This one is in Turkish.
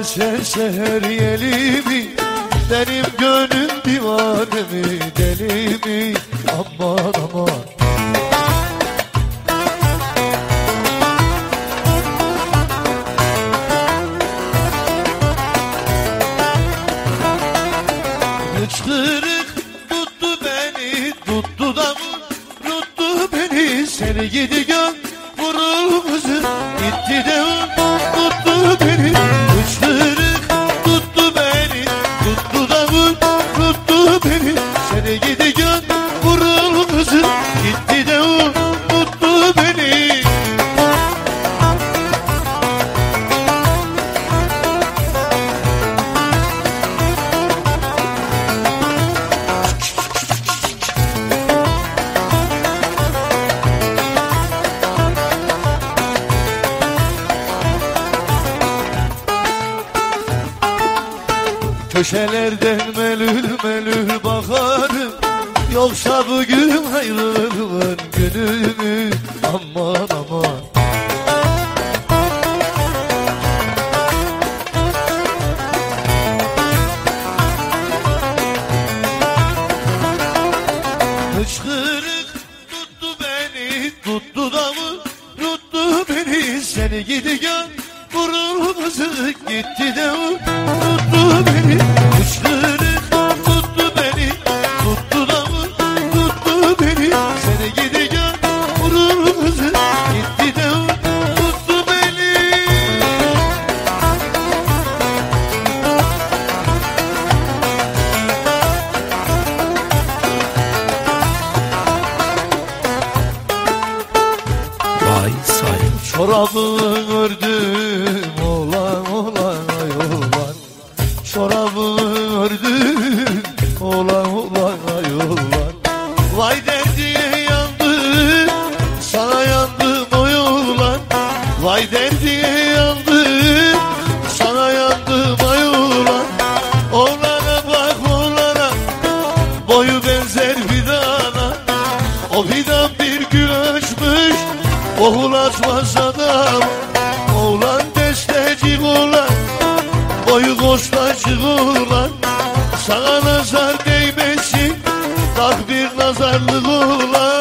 içerse her yelimi Benim gönlüm divane mi deli mi? Aman aman. Hıçkırık tuttu beni tuttu da tuttu beni Seni gidi gön vurul gitti de tuttu kızım gitti de tuttu beni. Köşelerden melül melül bakarım Yoksa bugün ayrılığın günü Aman aman. Hıçkırık tuttu beni tuttu da mı tuttu beni Seni gidi gön vurulması gitti de Vay say Çorabını ördüm olan olan ay olan Çorabını ördüm olan olan ay olan Vay derdiye yandım sana yandım oy olan Vay derdiye yandım Oğul açmaz adam Oğlan desteci oğlan Boyu koşlacı oğlan Sana nazar değmesin Tak bir nazarlık oğlan